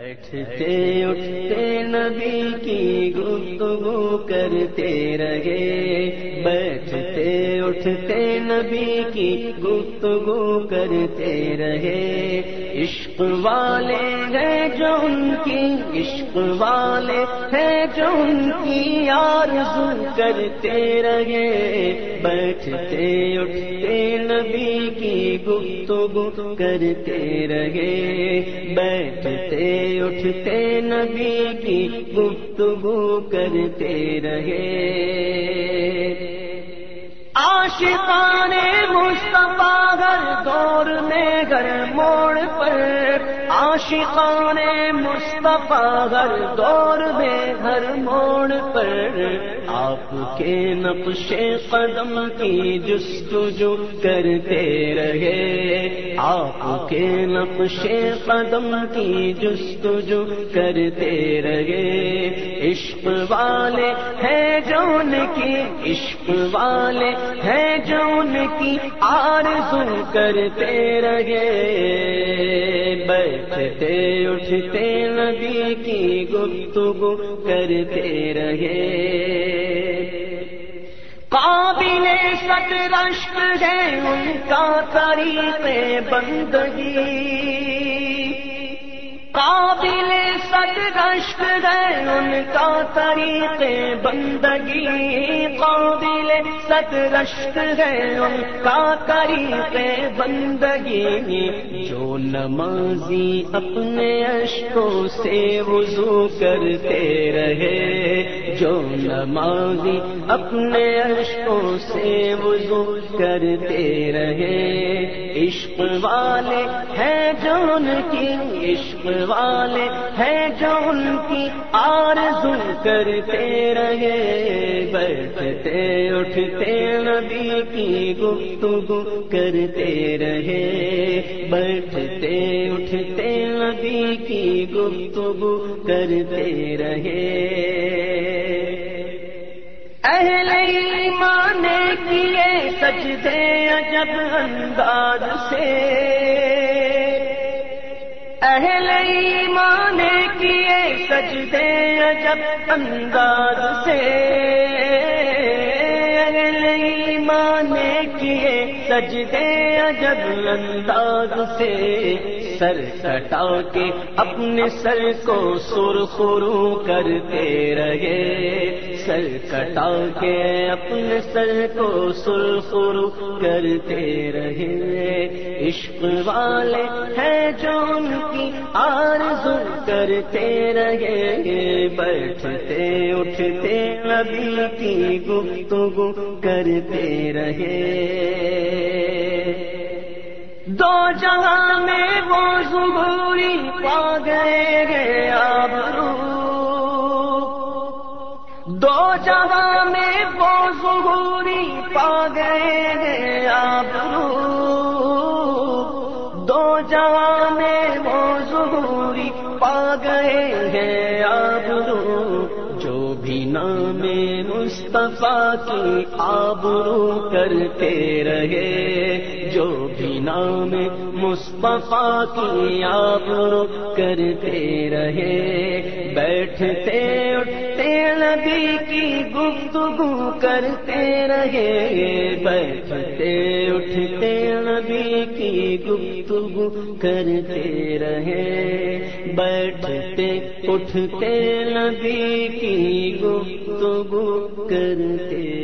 بیٹھتے اٹھتے نبی کی گفتگو کرتے رہے۔ اٹھتے نبی کی گفتگو کرتے رہے۔ عشق والے ہیں جو ان کی، عشق والے ہیں جو ان کی آرزو کرتے رہے۔ بیٹھتے، اٹھتے نبی کی گفتگو کرتے رہے۔ بیٹھتے، اٹھتے نبی کی گفتگو کرتے رہے۔ آشقان مصطفیٰ گھر دور میں گھر موڑ پر۔ عاشقان مصطفیٰ گھر دور میں ہر موڑ پر۔ آپ کے نقش قدم کی جستجو کرتے رہے۔ آپ کے نقش قدم کی جستجو کرتے رہے۔ عشق والے ہیں جون کی عشق والے ہیں جون کی آرزو کرتے رہے۔ بیٹھتے اٹھتے نبی کی گفتگو کرتے رہے۔ قابل ست رشک ہے ان کا طریق بندگی۔ کشف ہے ان کا طریق بندگی، قابل ست رشک ہے ان کا طریق بندگی۔ جو نمازی اپنے اشکوں سے وضو کرتے رہے جو نمازی اپنے اشکوں سے وضو کرتے رہے۔ عشق والے ہیں جو ان کی، عشق والے ہیں جو ان کی آرزو کرتے رہے۔ بیٹھتے، اٹھتے، نبی کی گفتگو کرتے رہے۔ بیٹھتے، اٹھتے، نبی کی گفتگو کرتے رہے۔ اہل ایمان کیے سجدے عجب انداز سے۔ اہل ایمان کیے سجدے عجب انداز سے۔ اہل ایمان کیے سجدے عجب انداز سے۔ سر کٹا کے اپنے سر کو سرخرو کرتے رہے۔ سر کٹا کے اپنے سر کو سرخرو کرتے رہے۔ عشق والے ہیں جو ان کی آرزو کرتے رہے۔ بیٹھتے، اٹھتے، نبی کی گفتگو کرتے رہے۔ دو جگہ میں وہ زبوری پا گئے گے آبرو دو جگہ میں وہ زبوری پا گئے گے آبرو دو جگہ میں وہ زبوری پا گئے ہیں آبرو نام مصطفیٰ کی آبرو کرتے رہے۔ جو بھی نام مصطفیٰ کی آبرو کرتے رہے۔ بیٹھتے اٹھتے نبی کی گفتگو کرتے رہے۔ بیٹھتے اٹھتے کی گفتگو کرتے رہے۔ بیٹھتے اٹھتے نبی کی گفتگو کرتے